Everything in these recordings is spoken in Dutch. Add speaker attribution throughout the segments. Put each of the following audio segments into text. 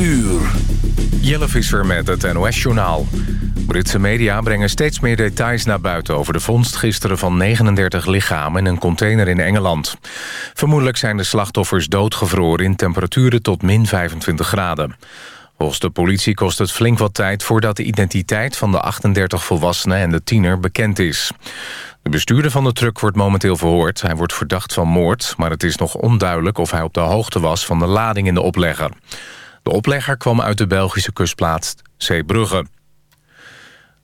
Speaker 1: uur.
Speaker 2: Jelle Visser met het NOS-journaal. Britse media brengen steeds meer details naar buiten... over de vondst gisteren van 39 lichamen in een container in Engeland. Vermoedelijk zijn de slachtoffers doodgevroren in temperaturen tot min 25 graden. Volgens de politie kost het flink wat tijd... voordat de identiteit van de 38 volwassenen en de tiener bekend is. De bestuurder van de truck wordt momenteel verhoord. Hij wordt verdacht van moord, maar het is nog onduidelijk... of hij op de hoogte was van de lading in de oplegger. De oplegger kwam uit de Belgische kustplaats Zeebrugge.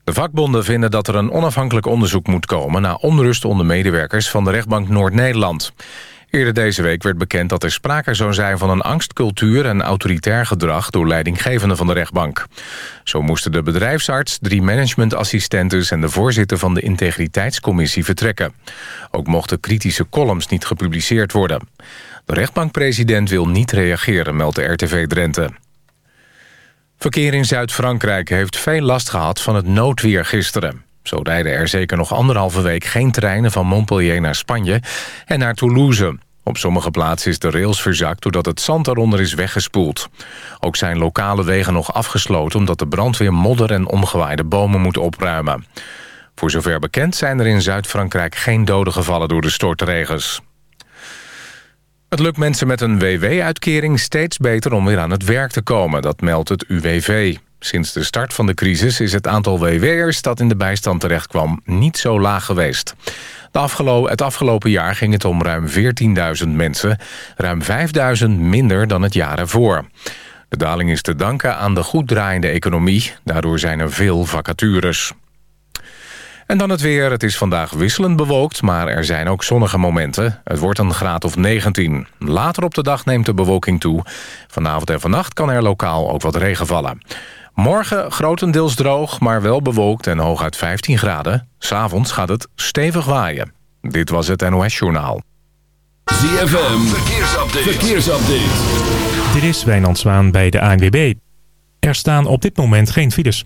Speaker 2: De vakbonden vinden dat er een onafhankelijk onderzoek moet komen... naar onrust onder medewerkers van de rechtbank Noord-Nederland. Eerder deze week werd bekend dat er sprake zou zijn van een angstcultuur en autoritair gedrag door leidinggevenden van de rechtbank. Zo moesten de bedrijfsarts, drie managementassistentes en de voorzitter van de integriteitscommissie vertrekken. Ook mochten kritische columns niet gepubliceerd worden. De rechtbankpresident wil niet reageren, meldt de RTV Drenthe. Verkeer in Zuid-Frankrijk heeft veel last gehad van het noodweer gisteren. Zo rijden er zeker nog anderhalve week geen treinen van Montpellier naar Spanje en naar Toulouse. Op sommige plaatsen is de rails verzakt doordat het zand eronder is weggespoeld. Ook zijn lokale wegen nog afgesloten omdat de brandweer modder en omgewaaide bomen moet opruimen. Voor zover bekend zijn er in Zuid-Frankrijk geen doden gevallen door de stortregens. Het lukt mensen met een WW-uitkering steeds beter om weer aan het werk te komen. Dat meldt het UWV. Sinds de start van de crisis is het aantal WW'ers dat in de bijstand terechtkwam niet zo laag geweest. De het afgelopen jaar ging het om ruim 14.000 mensen, ruim 5.000 minder dan het jaar ervoor. De daling is te danken aan de goed draaiende economie, daardoor zijn er veel vacatures. En dan het weer. Het is vandaag wisselend bewolkt, maar er zijn ook zonnige momenten. Het wordt een graad of 19. Later op de dag neemt de bewolking toe. Vanavond en vannacht kan er lokaal ook wat regen vallen. Morgen grotendeels droog, maar wel bewolkt en hooguit 15 graden. S'avonds gaat het stevig waaien. Dit was het NOS Journaal.
Speaker 1: ZFM, verkeersupdate. verkeersupdate.
Speaker 3: Dit is Wijnand Zwaan bij de ANWB. Er staan op dit moment geen files.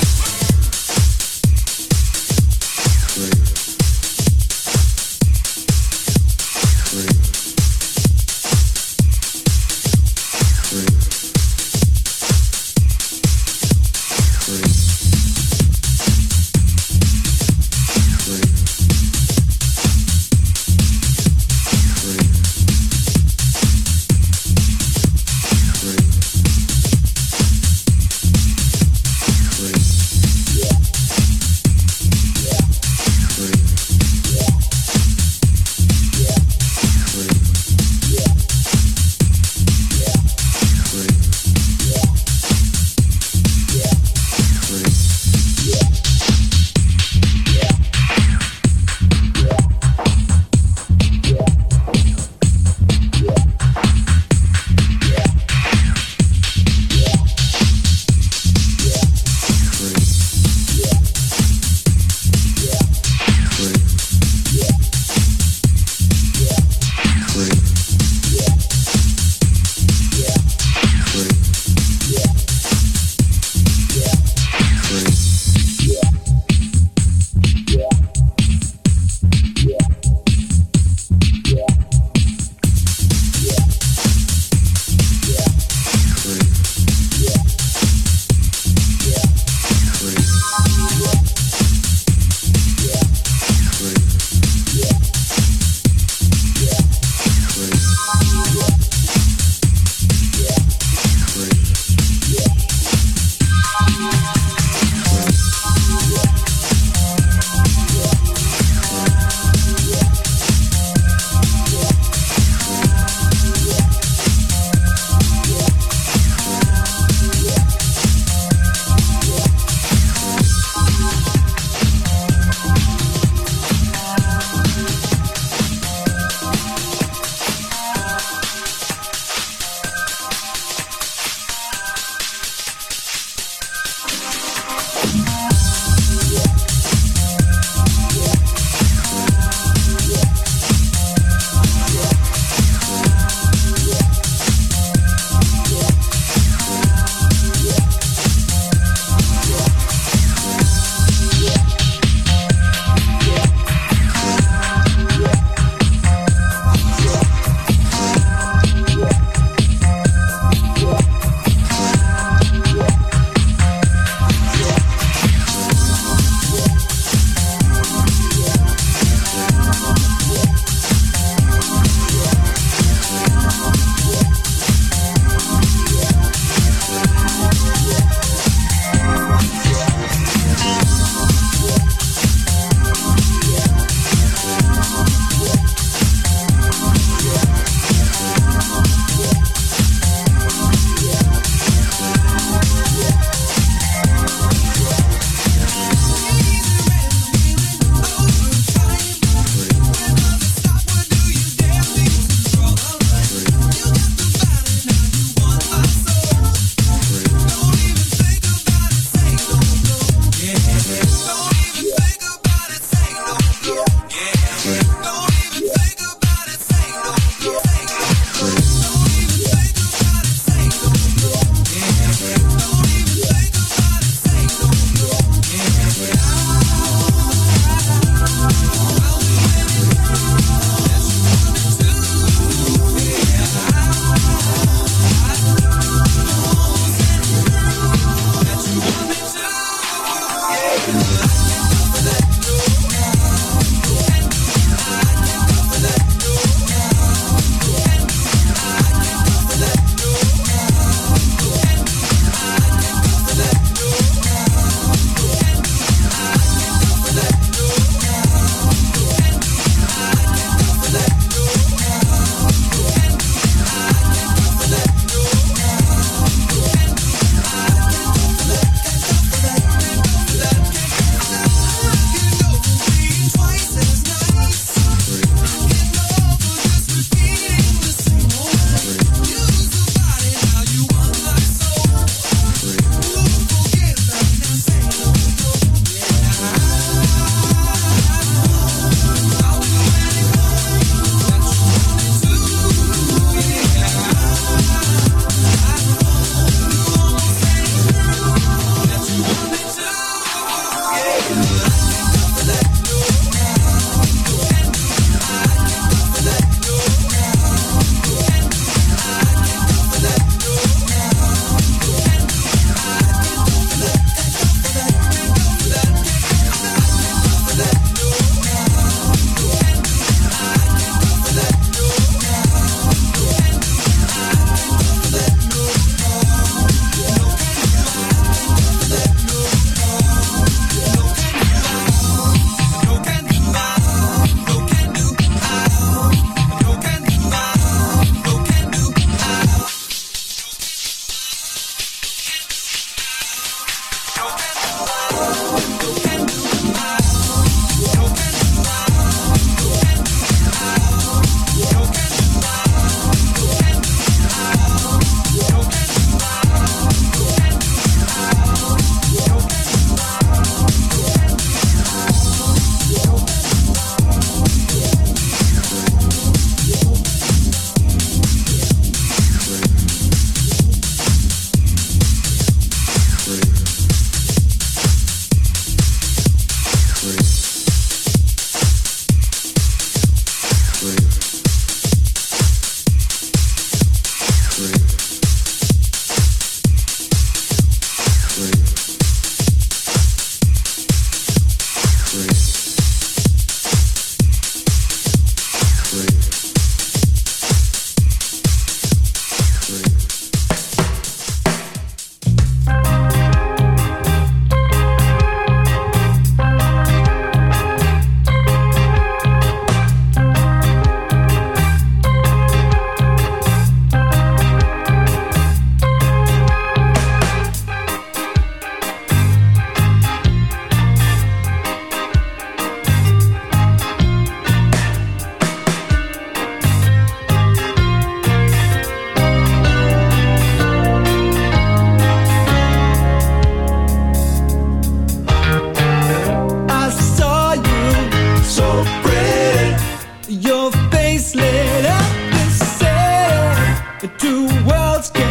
Speaker 4: worlds
Speaker 5: game.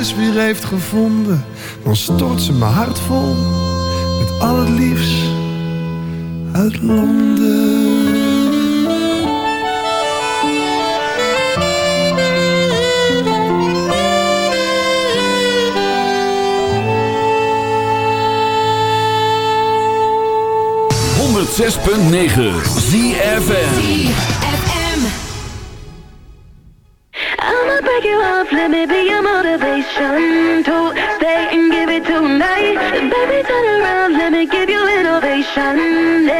Speaker 6: Mijn huis weer heeft gevonden, dan stort ze mijn hart vol met al het liefst uit Londen.
Speaker 1: zes punt
Speaker 7: let me be your motivation to stay and give it tonight. Baby, turn around, let me give you innovation. Yeah,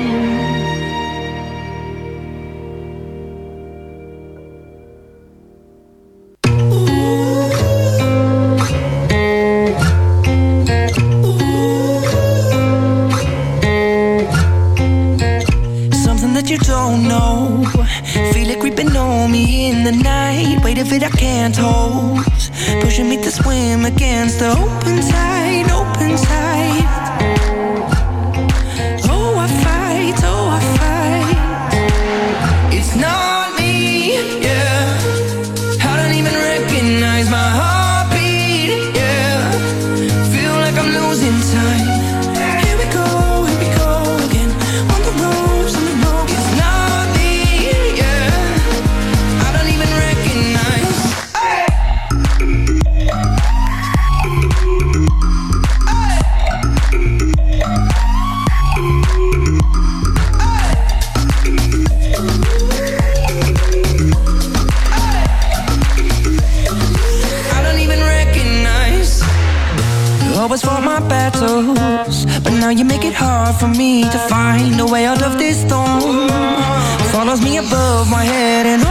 Speaker 8: The night. Weight of it I can't hold. Pushing me to swim against the open tide, open tide. You make it hard for me to find a way out of this storm. Follows me above my head, and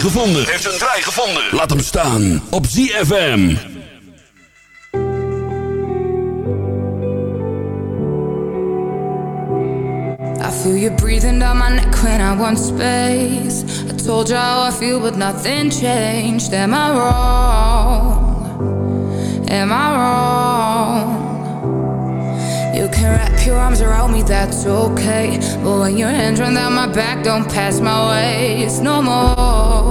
Speaker 1: draai gevonden. Heeft een draai gevonden. Laat hem staan op ZFM.
Speaker 7: I feel you breathing down my neck when I want space. I told you how I feel but nothing changed. Am I wrong? Am I wrong? You can wrap your arms around me, that's okay. But when your hands run down my back, don't pass my way. no more.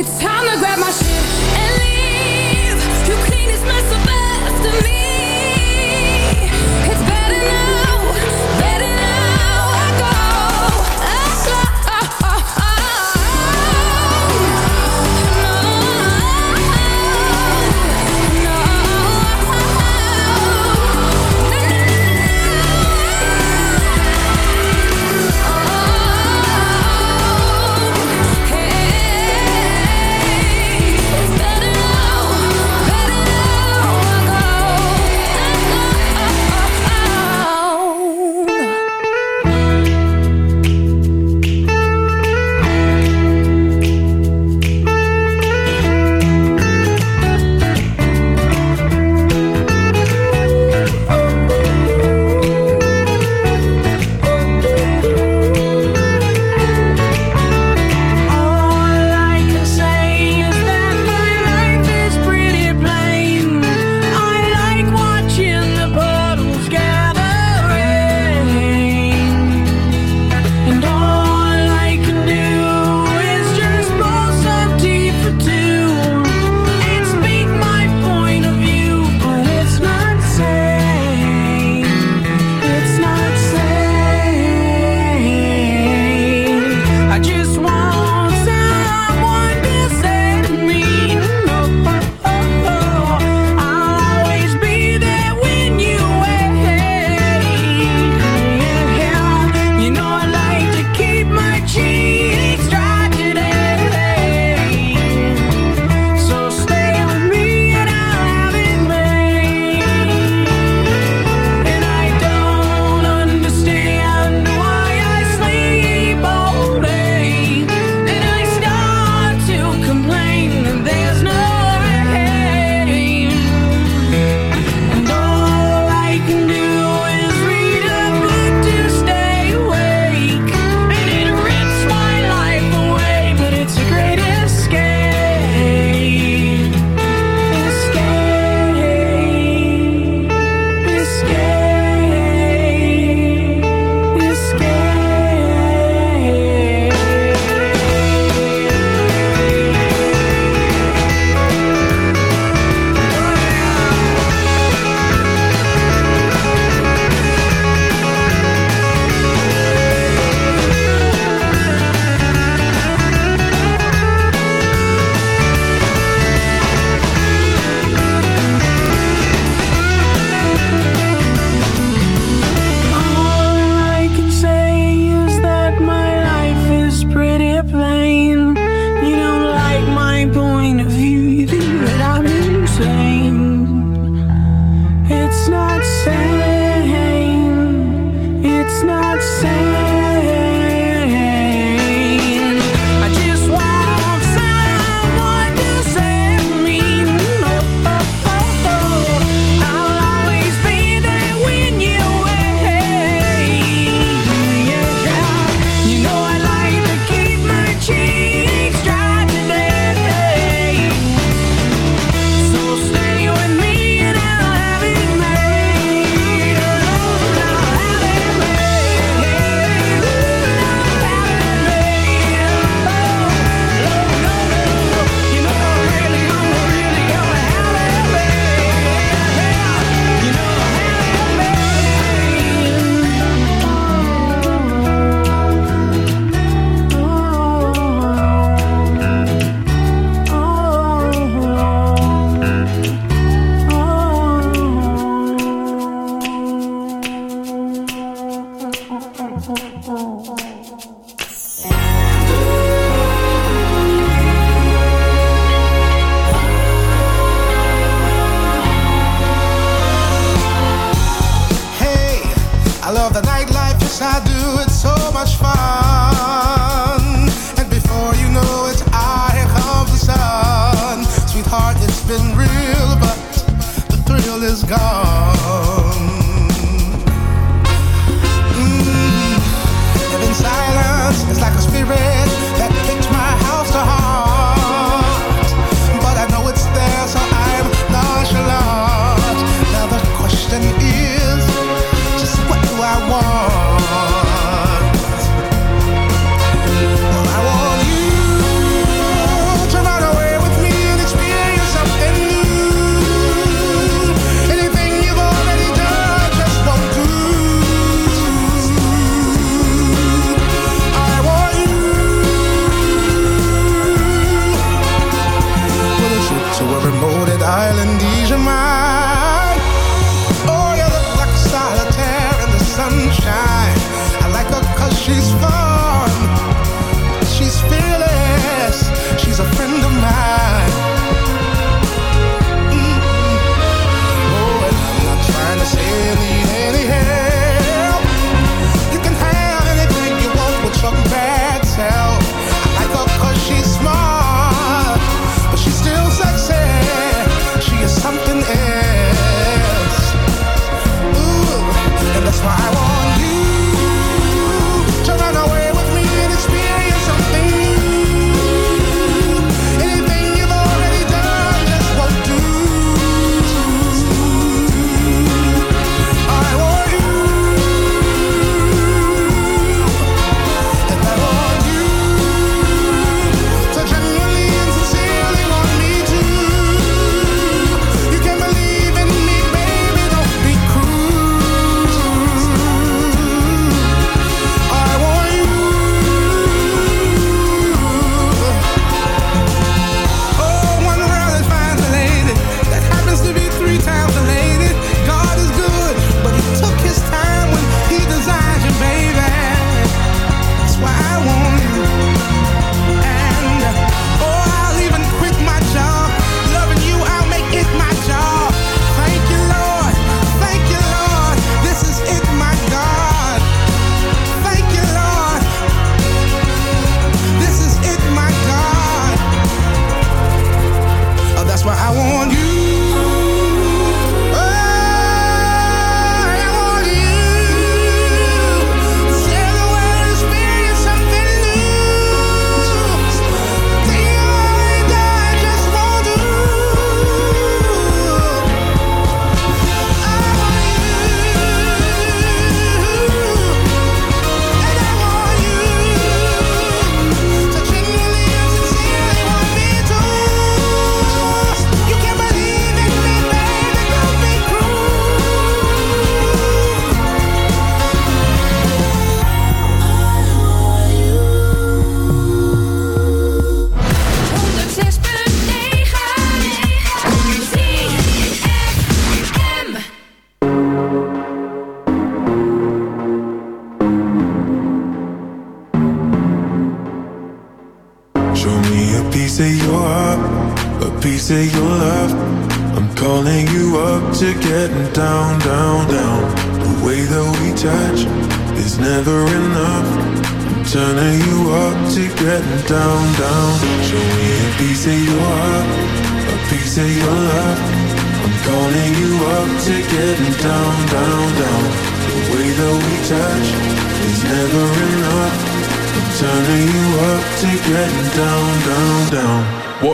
Speaker 7: It's time.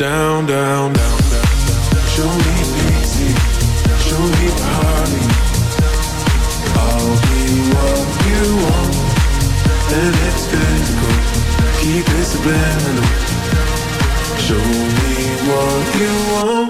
Speaker 9: Down, down, down, down. Show me easy, show me party. I'll be what you want, and it's physical. Keep it subliminal. Show me what you want.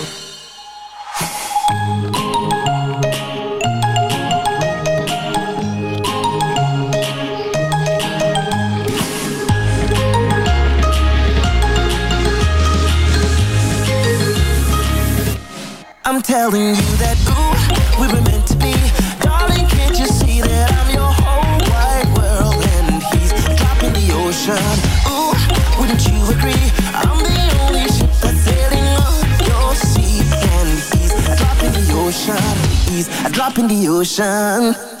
Speaker 10: up in the ocean.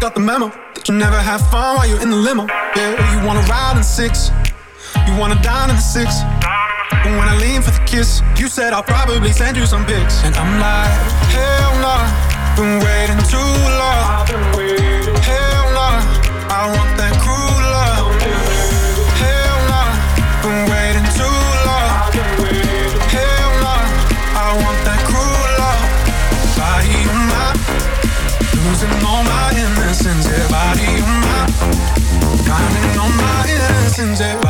Speaker 11: got the memo that you never have fun while you're in the limo. Yeah, you wanna ride in six, you wanna dine in the six. But when I lean for the kiss, you said I'll probably send you some pics, and I'm like, hell no, nah, been waiting too long. lessons that